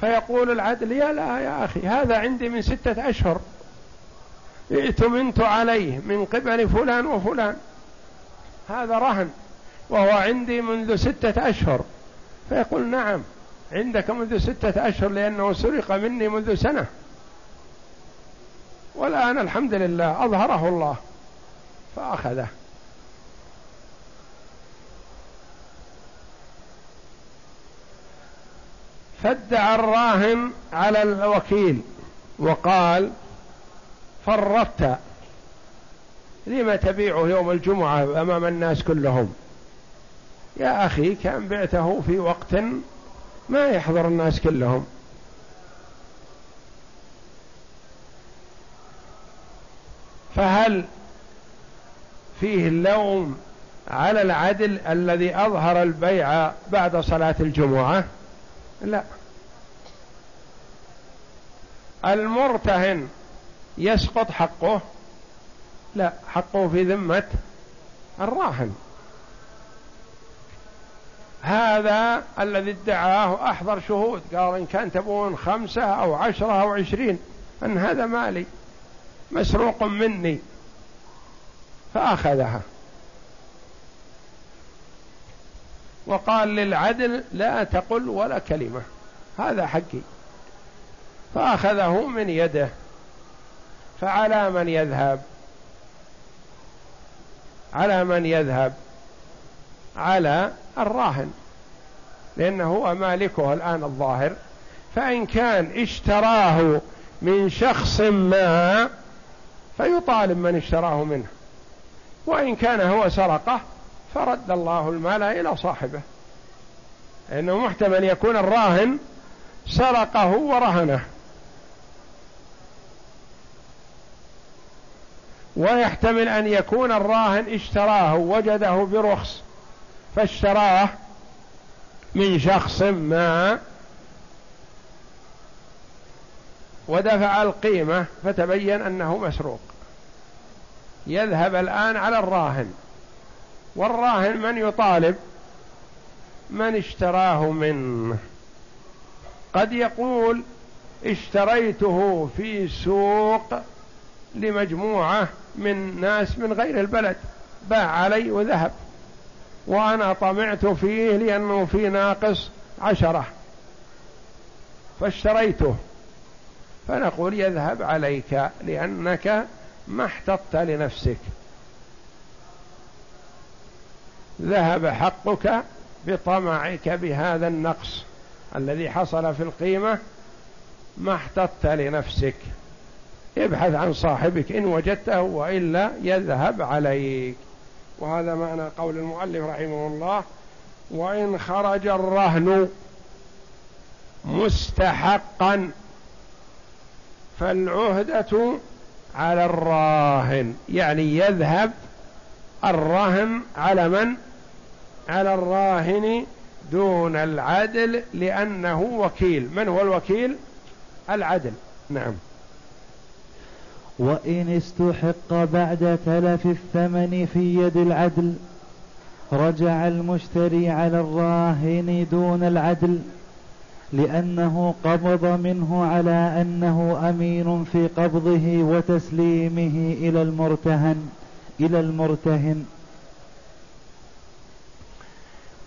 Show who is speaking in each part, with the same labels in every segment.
Speaker 1: فيقول العدل يا لا يا أخي هذا عندي من ستة أشهر. ائتمنت عليه من قبل فلان وفلان. هذا رهن وهو عندي منذ ستة أشهر. فيقول نعم عندك منذ ستة أشهر لأنه سرق مني منذ سنة. والآن الحمد لله أظهره الله فأخذه. فادعى الراهن على الوكيل وقال فرطت لما تبيعه يوم الجمعة أمام الناس كلهم؟ يا أخي كان بعته في وقت ما يحضر الناس كلهم. فهل فيه اللوم على العدل الذي أظهر البيع بعد صلاة الجمعة؟ لا. المرتهن يسقط حقه؟ لا حقه في ذمة الراهن. هذا الذي ادعاه أحضر شهود قال إن كان تبون خمسة أو عشرة أو عشرين أن هذا مالي مسروق مني فأخذها. وقال للعدل لا تقل ولا كلمة. هذا حقي. فأخذه من يده فعلى من يذهب؟ على من يذهب؟ على الراهن لأنه هو مالكه الآن الظاهر. فإن كان اشتراه من شخص ما فيطالب من اشتراه منه. وإن كان هو سرقه فرد الله المال إلى صاحبه. لأنه محتمل يكون الراهن سرقه ورهنه. ويحتمل أن يكون الراهن اشتراه وجده برخص فاشتراه من شخص ما ودفع القيمة فتبين أنه مسروق. يذهب الآن على الراهن. والراهن من يطالب؟ من اشتراه منه. قد يقول اشتريته في سوق لمجموعة من ناس من غير البلد باع علي وذهب وأنا طمعت فيه لأنه في ناقص عشرة فاشتريته. فنقول يذهب عليك لأنك ما احتطت لنفسك. ذهب حقك بطمعك بهذا النقص الذي حصل في القيمة ما احتطت لنفسك. ابحث عن صاحبك إن وجدته وإلا يذهب عليك. وهذا معنى قول المؤلف رحمه الله وإن خرج الرهن مستحقا فالعهدة على الراهن يعني يذهب الرهن على من؟ على الراهن دون العدل لأنه وكيل. من هو الوكيل؟ العدل. نعم.
Speaker 2: وإن استحق بعد تلف الثمن في يد العدل رجع المشتري على الراهن دون العدل لأنه قبض منه على أنه أمين في قبضه وتسليمه إلى المرتهن إلى المرتهن.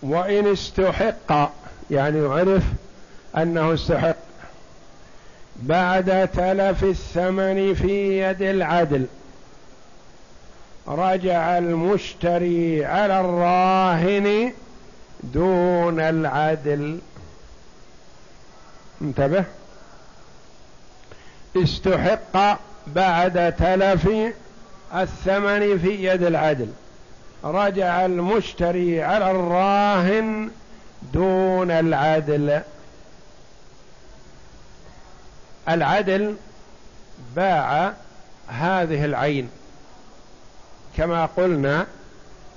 Speaker 1: وإن استحق يعني يعرف أنه استحق. بعد تلف الثمن في يد العدل رجع المشتري على الراهن دون العدل. انتبه. استحق بعد تلف الثمن في يد العدل. رجع المشتري على الراهن دون العدل. العدل باع هذه العين كما قلنا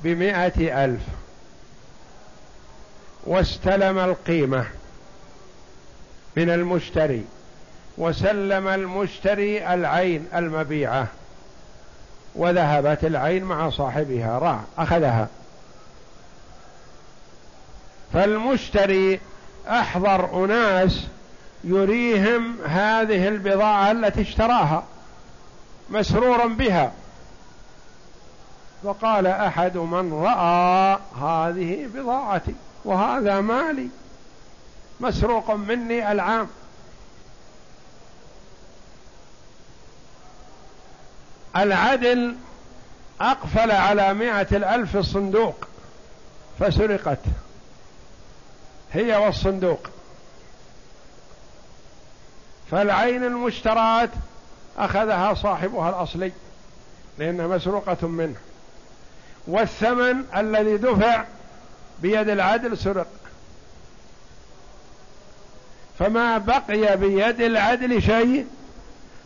Speaker 1: بمائة ألف واستلم القيمة من المشتري وسلم المشتري العين المبيعة. وذهبت العين مع صاحبها راع أخذها. فالمشتري أحضر أناس يريهم هذه البضاعة التي اشتراها مسرورا بها. فقال أحد من رأى هذه بضاعتي وهذا مالي مسروق مني العام. العدل أقفل على مائة الألف الصندوق فسرقت. هي والصندوق. فالعين المشترات أخذها صاحبها الأصلي لأنها مسروقة منه. والثمن الذي دفع بيد العدل سرق. فما بقي بيد العدل شيء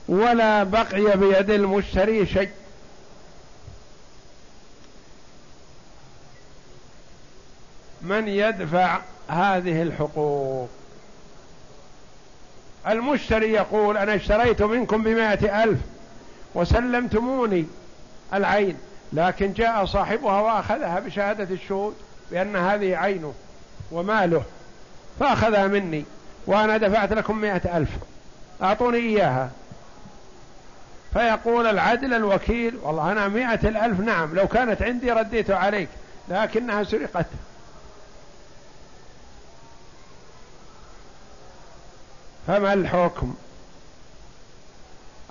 Speaker 1: ولا بقي بيد المشتري شيء. من يدفع هذه الحقوق؟ المشتري يقول أنا اشتريت منكم بمائة ألف وسلمتموني العين لكن جاء صاحبها وأخذها بشهادة الشهود بأن هذه عينه وماله فأخذها مني وأنا دفعت لكم مائة ألف. أعطوني إياها. فيقول العدل الوكيل والله أنا مائة الألف نعم لو كانت عندي رديت عليك لكنها سرقت. فما الحكم؟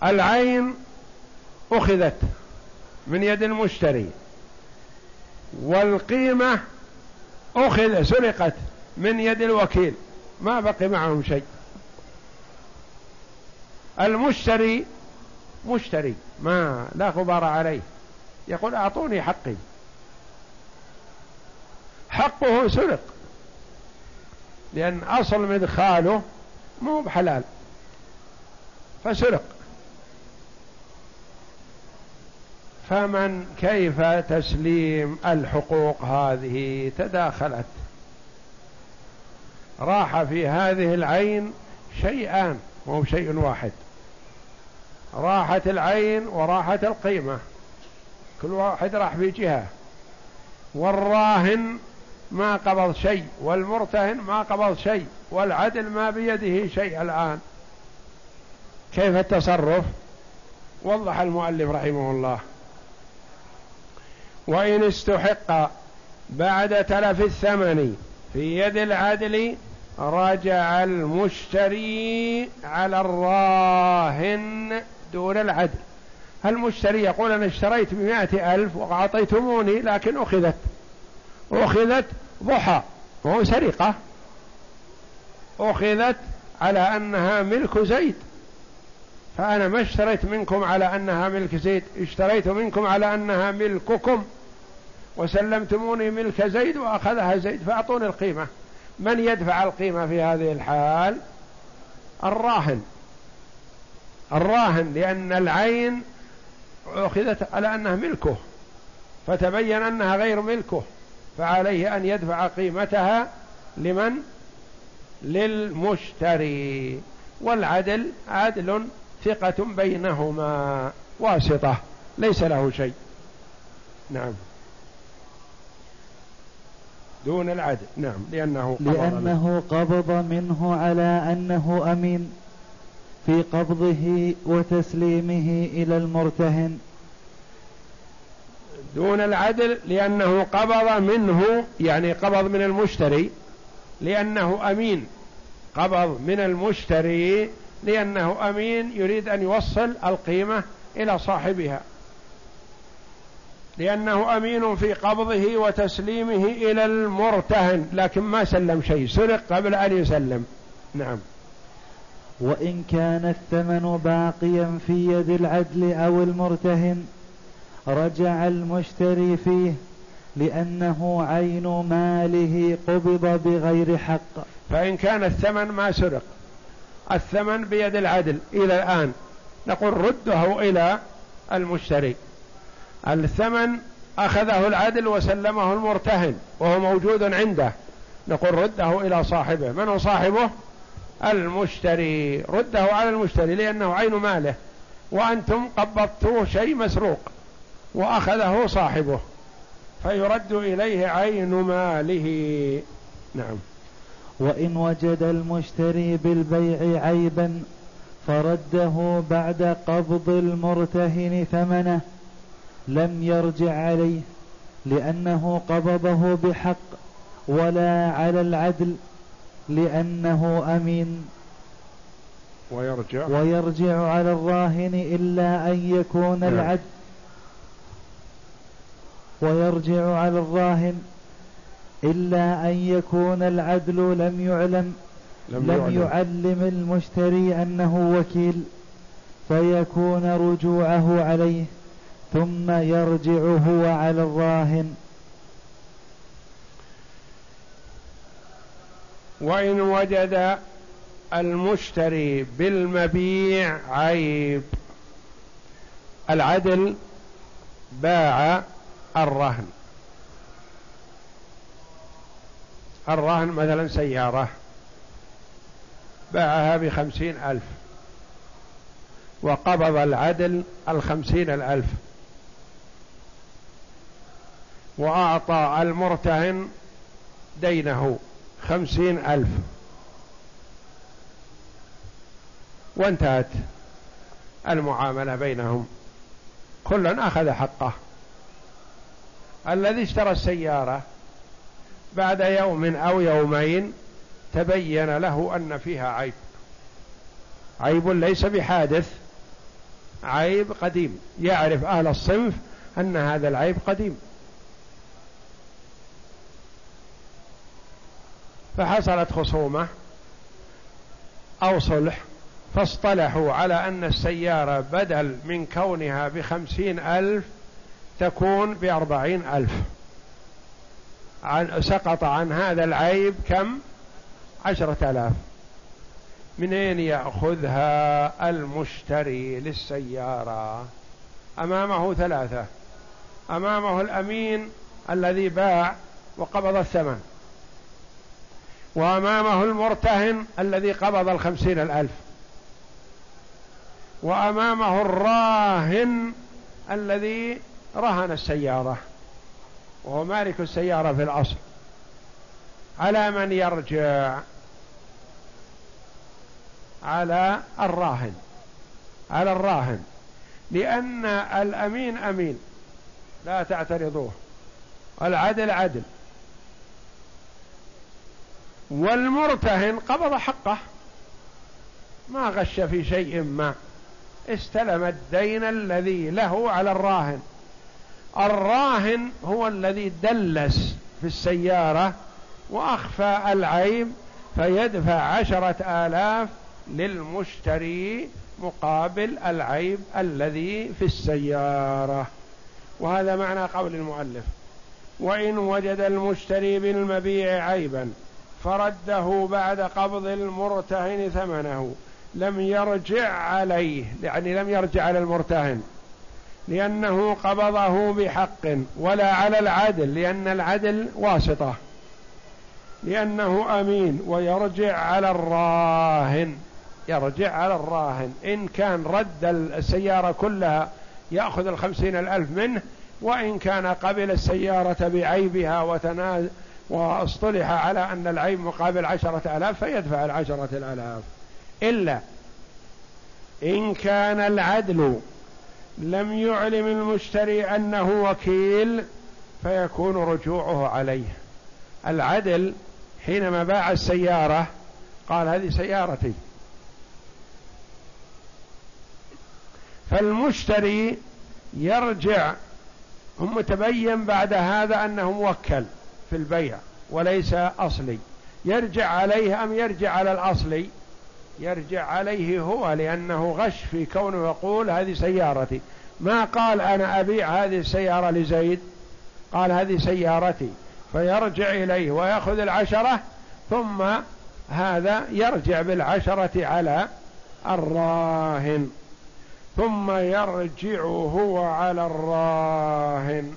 Speaker 1: العين أخذت من يد المشتري والقيمة أخذ سرقت من يد الوكيل ما بقي معهم شيء. المشتري مشتري ما لا غبار عليه. يقول أعطوني حقي. حقه سرق. لأن أصل مدخاله مو بحلال. فسرق. فمن كيف تسليم الحقوق هذه تداخلت؟ راح في هذه العين شيئان مو شيء واحد. راحت العين وراحت القيمة. كل واحد راح في جهة. والراهن ما قبض شيء والمرتهن ما قبض شيء والعدل ما بيده شيء الآن. كيف التصرف؟ وضح المؤلف رحمه الله. وإن استحق بعد تلف الثمن في يد العدل رجع المشتري على الراهن. دون العدل. المشتري يقول أنا اشتريت بمائة ألف وأعطيتموني لكن أخذت. أخذت ضحى. وهو سرقة. أخذت على أنها ملك زيد. فأنا ما اشتريت منكم على أنها ملك زيد اشتريت منكم على أنها ملككم. وسلمتموني ملك زيد وأخذها زيد فأعطوني القيمة. من يدفع القيمة في هذه الحال؟ الراهن. الراهن لأن العين أخذت على أنها ملكه فتبين أنها غير ملكه فعليه أن يدفع قيمتها لمن؟ للمشتري. والعدل عدل ثقة بينهما واسطة ليس له شيء. نعم. دون العدل نعم لأنه
Speaker 2: قبض لأنه قبض منه على أنه أمين. في قبضه وتسليمه إلى المرتهن.
Speaker 1: دون العدل لأنه قبض منه يعني قبض من المشتري لأنه أمين. قبض من المشتري لأنه أمين يريد أن يوصل القيمة إلى صاحبها. لأنه أمين في قبضه وتسليمه إلى المرتهن لكن ما سلم شيء. سرق قبل أن يسلم. نعم.
Speaker 2: وإن كان الثمن باقيا في يد العدل أو المرتهن رجع المشتري فيه لأنه عين ماله قبض بغير حق.
Speaker 1: فإن كان الثمن ما سرق الثمن بيد العدل. إلى الآن نقول رده إلى المشتري. الثمن أخذه العدل وسلمه المرتهن وهو موجود عنده. نقول رده إلى صاحبه. من هو صاحبه؟ المشتري رده على المشتري لأنه عين ماله وأنتم قبضتوه شيء مسروق وأخذه صاحبه فيرد إليه عين ماله. نعم.
Speaker 2: وإن وجد المشتري بالبيع عيبا فرده بعد قبض المرتهن ثمنه لم يرجع عليه لأنه قبضه بحق ولا على العدل لأنه أمين.
Speaker 1: ويرجع.
Speaker 2: ويرجع على الراهن إلا أن يكون نعم. العدل ويرجع على الراهن إلا أن يكون العدل لم يعلم. لم, لم يعلم. المشتري أنه وكيل. فيكون رجوعه عليه. ثم يرجع هو على الراهن.
Speaker 1: وإن وجد المشتري بالمبيع عيب. العدل باع الرهن. الرهن مثلا سيارة باعها بخمسين ألف وقبض العدل الخمسين الألف. وأعطى المرتهن دينه. خمسين ألف. وانتهت المعاملة بينهم. كل أخذ حقه. الذي اشترى السيارة بعد يوم أو يومين تبين له أن فيها عيب. عيب ليس بحادث عيب قديم. يعرف أهل الصنف أن هذا العيب قديم. فحصلت خصومة أو صلح فاصطلحوا على أن السيارة بدل من كونها بخمسين ألف تكون بأربعين ألف. عن سقط عن هذا العيب كم؟ عشرة آلاف. منين يأخذها المشتري للسيارة؟ أمامه ثلاثة. أمامه الأمين الذي باع وقبض الثمن. وأمامه المرتهن الذي قبض الخمسين الألف. وأمامه الراهن الذي رهن السيارة. وهو مالك السيارة في الأصل. على من يرجع؟ على الراهن. على الراهن. لأن الأمين أمين. لا تعترضوه. العدل عدل. والمرتهن قبض حقه. ما غش في شيء ما. استلم الدين الذي له على الراهن. الراهن هو الذي دلس في السيارة وأخفى العيب فيدفع عشرة آلاف للمشتري مقابل العيب الذي في السيارة. وهذا معنى قول المؤلف. وإن وجد المشتري بالمبيع عيبا فرده بعد قبض المرتهن ثمنه. لم يرجع عليه يعني لم يرجع على المرتهن. لأنه قبضه بحق ولا على العدل لأن العدل واسطة. لأنه أمين ويرجع على الراهن. يرجع على الراهن. إن كان رد السيارة كلها يأخذ الخمسين الألف منه وإن كان قبل السيارة بعيبها واصطلح على أن العيب مقابل عشرة ألاف فيدفع العشرة الألاف. إلا إن كان العدل لم يعلم المشتري أنه وكيل فيكون رجوعه عليه. العدل حينما باع السيارة قال هذه سيارتي. فالمشتري يرجع هم تبين بعد هذا أنه موكل. في البيع وليس أصلي. يرجع عليه أم يرجع على الأصلي؟ يرجع عليه هو لأنه غش في كونه يقول هذه سيارتي. ما قال أنا أبيع هذه السيارة لزيد؟ قال هذه سيارتي. فيرجع إليه ويأخذ العشرة ثم هذا يرجع بالعشرة على الراهن. ثم يرجع هو على الراهن.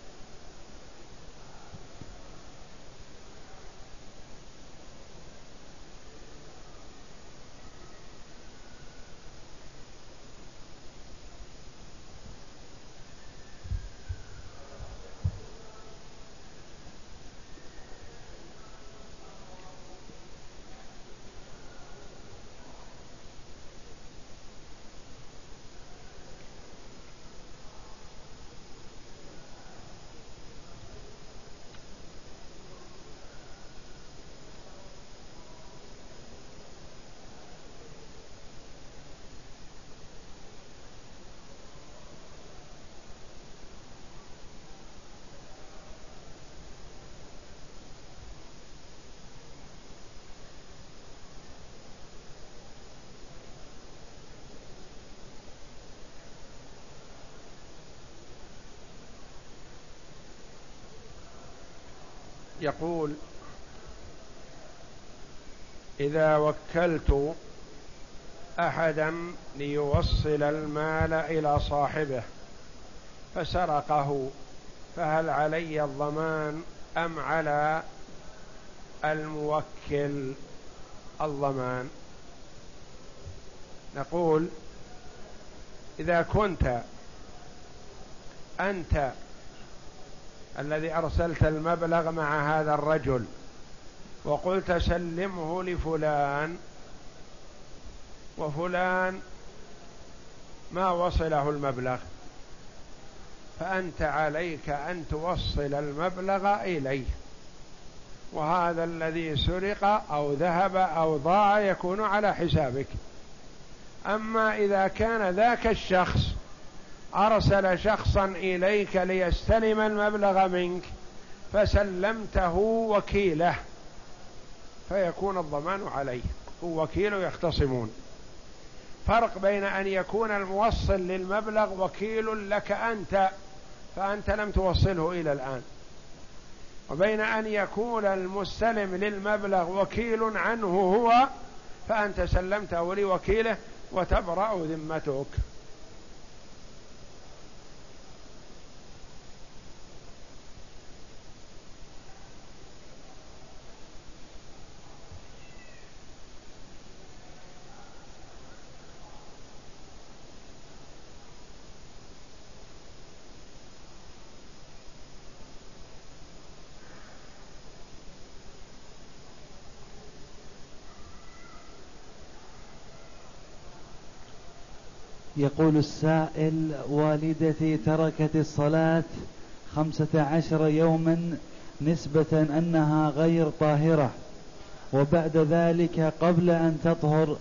Speaker 1: يقول إذا وكلت أحدا ليوصل المال إلى صاحبه فسرقه فهل علي الضمان أم على الموكل الضمان؟ نقول إذا كنت أنت الذي أرسلت المبلغ مع هذا الرجل وقلت سلمه لفلان وفلان ما وصله المبلغ فأنت عليك أن توصل المبلغ إليه وهذا الذي سرق أو ذهب أو ضاع يكون على حسابك. أما إذا كان ذاك الشخص أرسل شخصا إليك ليستلم المبلغ منك فسلمته وكيله فيكون الضمان عليه هو وكيله يختصمون. فرق بين أن يكون الموصل للمبلغ وكيل لك أنت فأنت لم توصله إلى الآن. وبين أن يكون المستلم للمبلغ وكيل عنه هو فأنت سلمته لوكيله وتبرأ ذمتك.
Speaker 2: يقول السائل والدتي تركت الصلاة خمسة عشر يوما نسبة أنها غير طاهرة وبعد ذلك قبل أن تطهر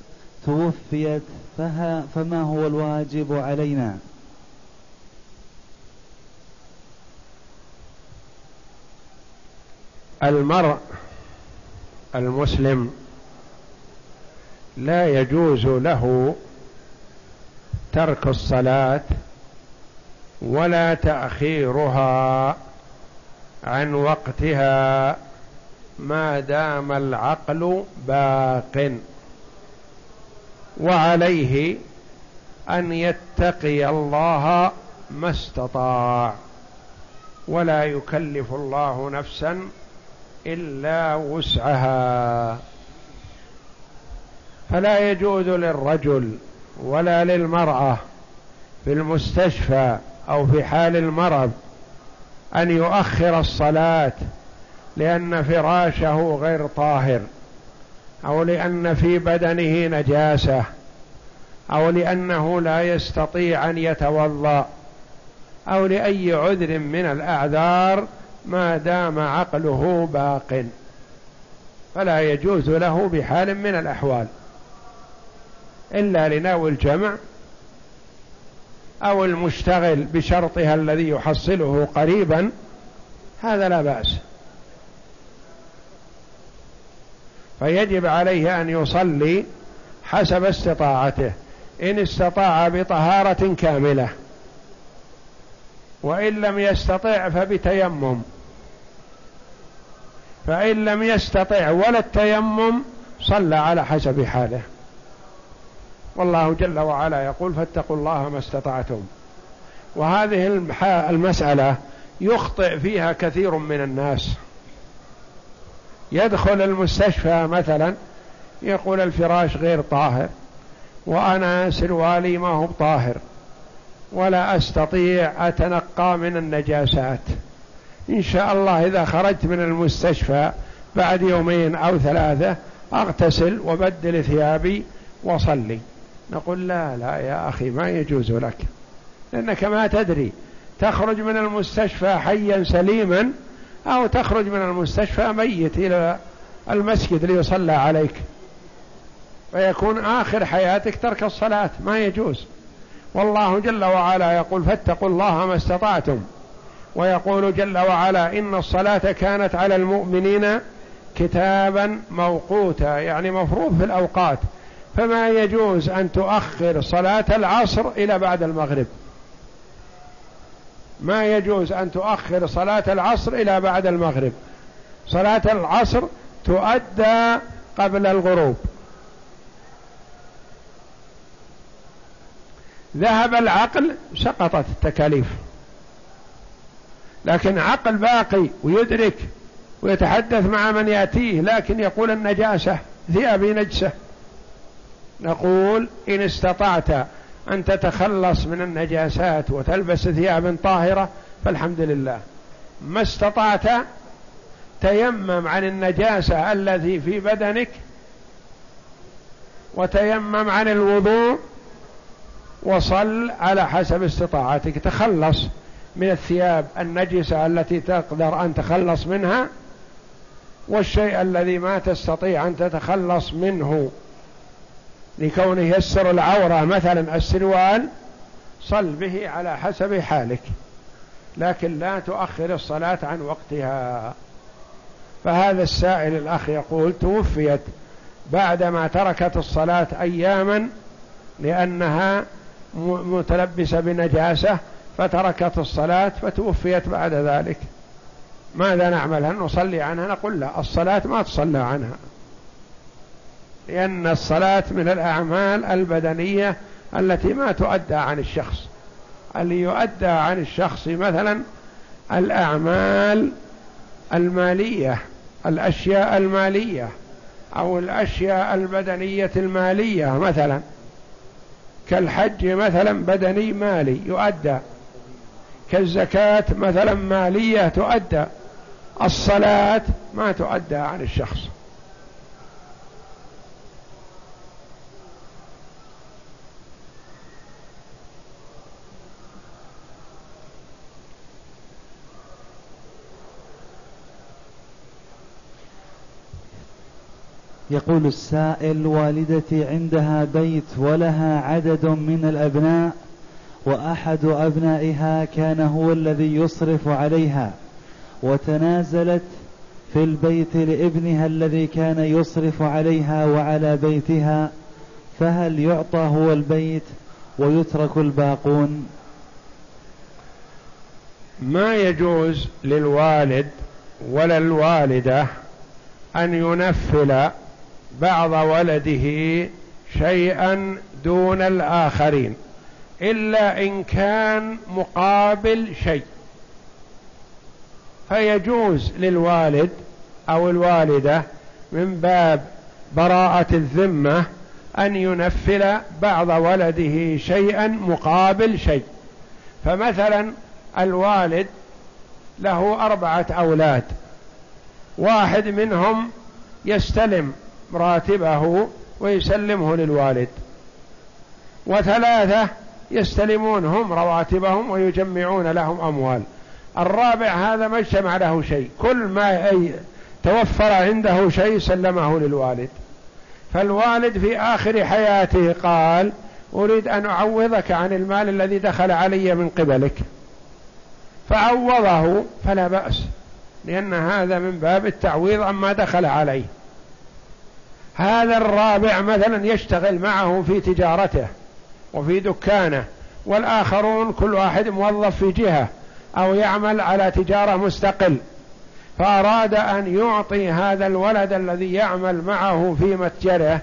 Speaker 2: توفيت فها فما هو الواجب علينا؟
Speaker 1: المرء المسلم لا يجوز له ترك الصلاة ولا تأخيرها عن وقتها ما دام العقل باق. وعليه أن يتقي الله ما استطاع. ولا يكلف الله نفسا إلا وسعها. فلا يجوز للرجل ولا للمرأة في المستشفى أو في حال المرض أن يؤخر الصلاة لأن فراشه غير طاهر أو لأن في بدنه نجاسة أو لأنه لا يستطيع أن يتوضأ أو لأي عذر من الأعذار ما دام عقله باق. فلا يجوز له بحال من الأحوال. إلا لناوي الجمع أو المشتغل بشرطها الذي يحصله قريبا هذا لا بأس. فيجب عليه أن يصلي حسب استطاعته إن استطاع بطهارة كاملة وإن لم يستطع فبتيمم. فإن لم يستطع ولا التيمم صلى على حسب حاله. والله جل وعلا يقول فاتقوا الله ما استطعتم. وهذه المسألة يخطئ فيها كثير من الناس. يدخل المستشفى مثلا يقول الفراش غير طاهر وأنا سروالي ما هو طاهر ولا أستطيع أتنقى من النجاسات. إن شاء الله إذا خرجت من المستشفى بعد يومين أو ثلاثة أغتسل وبدل ثيابي وصلي. نقول لا لا يا أخي ما يجوز لك. لأنك ما تدري. تخرج من المستشفى حيا سليما أو تخرج من المستشفى ميت إلى المسجد ليصلى عليك. فيكون آخر حياتك ترك الصلاة. ما يجوز. والله جل وعلا يقول فاتقوا الله ما استطعتم. ويقول جل وعلا إن الصلاة كانت على المؤمنين كتابا موقوتا يعني مفروض في الأوقات. فما يجوز أن تؤخر صلاة العصر إلى بعد المغرب. ما يجوز أن تؤخر صلاة العصر إلى بعد المغرب. صلاة العصر تؤدى قبل الغروب. ذهب العقل سقطت التكاليف. لكن عقل باقي ويدرك ويتحدث مع من يأتيه لكن يقول النجاسة ثيابي نجسة. نقول إن استطعت أن تتخلص من النجاسات وتلبس ثياب طاهرة فالحمد لله. ما استطعت تيمم عن النجاسة التي في بدنك وتيمم عن الوضوء وصل على حسب استطاعتك. تخلص من الثياب النجسة التي تقدر أن تخلص منها والشيء الذي ما تستطيع أن تتخلص منه. لكونه يسر العورة مثلا السروال صل به على حسب حالك لكن لا تؤخر الصلاة عن وقتها. فهذا السائل الأخ يقول توفيت بعدما تركت الصلاة أياما لأنها متلبسة بنجاسة فتركت الصلاة فتوفيت بعد ذلك. ماذا نعمل؟ هل نصلي عنها؟ نقول لا الصلاة ما تصلى عنها. لأن الصلاة من الأعمال البدنية التي ما تؤدى عن الشخص. اللي يؤدى عن الشخص مثلا الأعمال المالية الأشياء المالية أو الأشياء البدنية المالية مثلا. كالحج مثلا بدني مالي يؤدى. كالزكاة مثلا مالية تؤدى. الصلاة ما تؤدى عن الشخص.
Speaker 2: يقول السائل والدتي عندها بيت ولها عدد من الأبناء وأحد أبنائها كان هو الذي يصرف عليها وتنازلت في البيت لابنها الذي كان يصرف عليها وعلى بيتها فهل يعطى هو البيت ويترك الباقون؟
Speaker 1: ما يجوز للوالد ولا الوالدة أن ينفل بعض ولده شيئا دون الآخرين إلا إن كان مقابل شيء. فيجوز للوالد أو الوالدة من باب براءة الذمة أن ينفل بعض ولده شيئا مقابل شيء. فمثلا الوالد له أربعة أولاد واحد منهم يستلم راتبه ويسلمه للوالد. وثلاثة يستلمون هم رواتبهم ويجمعون لهم أموال. الرابع هذا ما اجتمع له شيء. كل ما توفر عنده شيء سلمه للوالد. فالوالد في آخر حياته قال أريد أن أعوضك عن المال الذي دخل علي من قبلك. فعوضه فلا بأس لأن هذا من باب التعويض عما دخل عليه. هذا الرابع مثلا يشتغل معه في تجارته وفي دكانه والآخرون كل واحد موظف في جهة أو يعمل على تجارة مستقل. فأراد أن يعطي هذا الولد الذي يعمل معه في متجره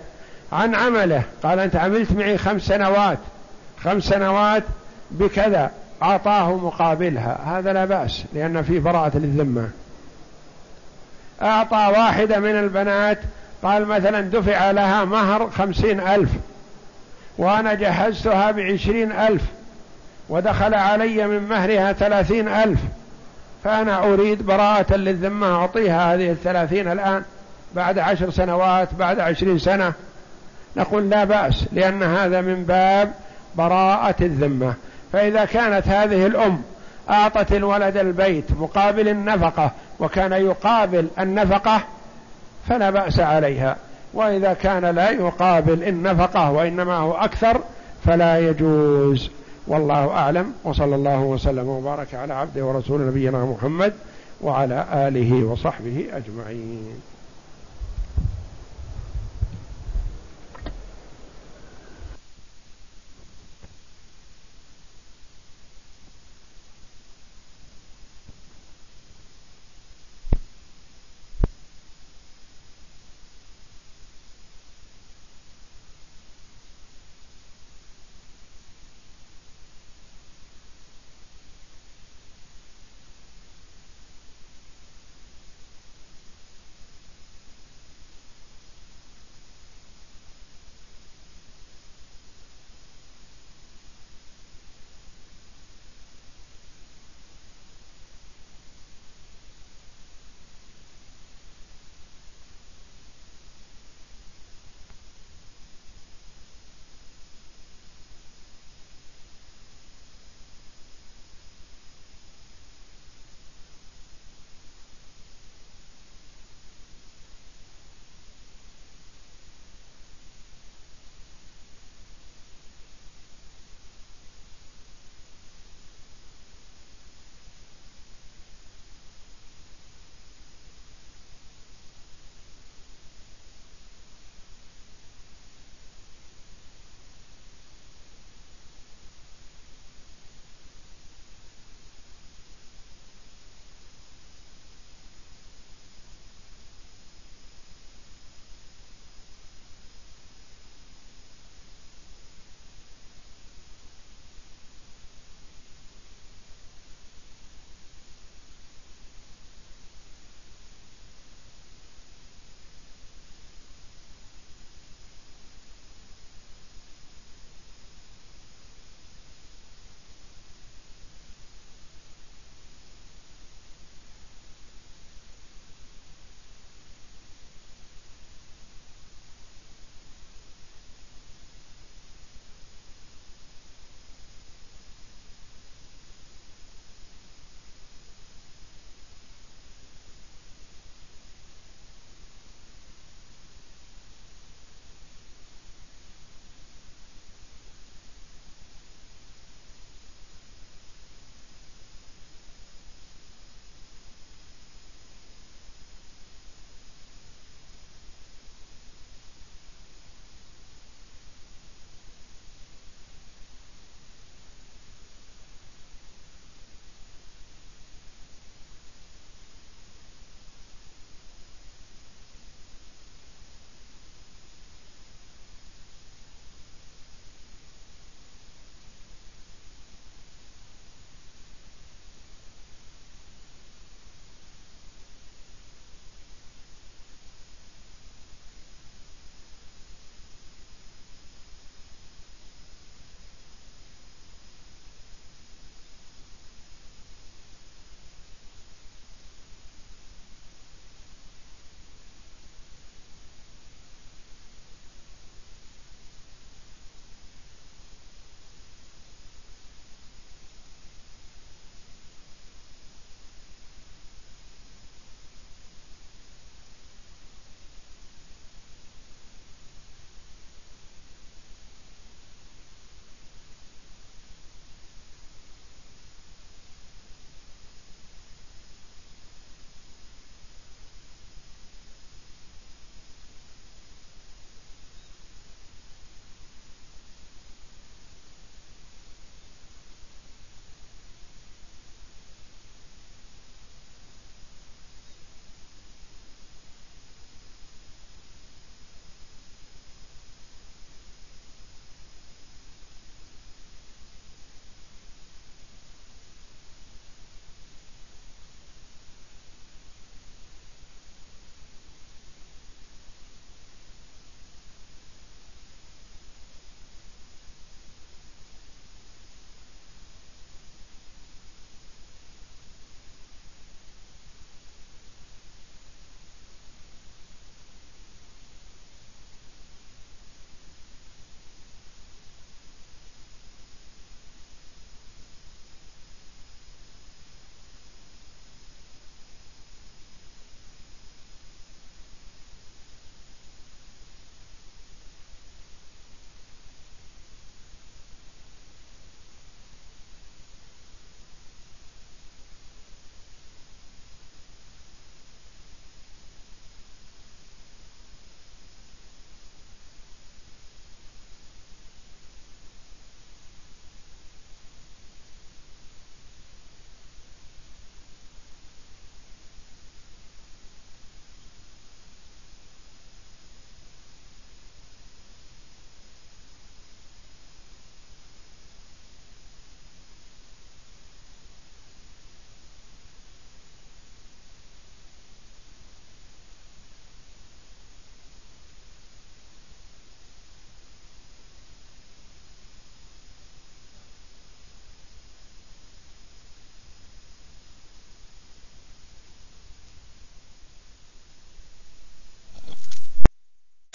Speaker 1: عن عمله. قال أنت عملت معي خمس سنوات. خمس سنوات بكذا. أعطاه مقابلها. هذا لا بأس لأن في براءة للذمة. أعطى واحدة من البنات قال مثلا دفع لها مهر خمسين ألف وأنا جهزتها بعشرين ألف ودخل علي من مهرها ثلاثين ألف فأنا أريد براءة للذمة أعطيها هذه الثلاثين الآن بعد عشر سنوات بعد عشرين سنة. نقول لا بأس لأن هذا من باب براءة الذمة. فإذا كانت هذه الأم أعطت الولد البيت مقابل النفقة وكان يقابل النفقة فلا بأس عليها. وإذا كان لا يقابل النفقة وإنما هو أكثر فلا يجوز. والله أعلم. وصلى الله وسلم وبارك على عبده ورسول نبينا محمد وعلى آله وصحبه أجمعين.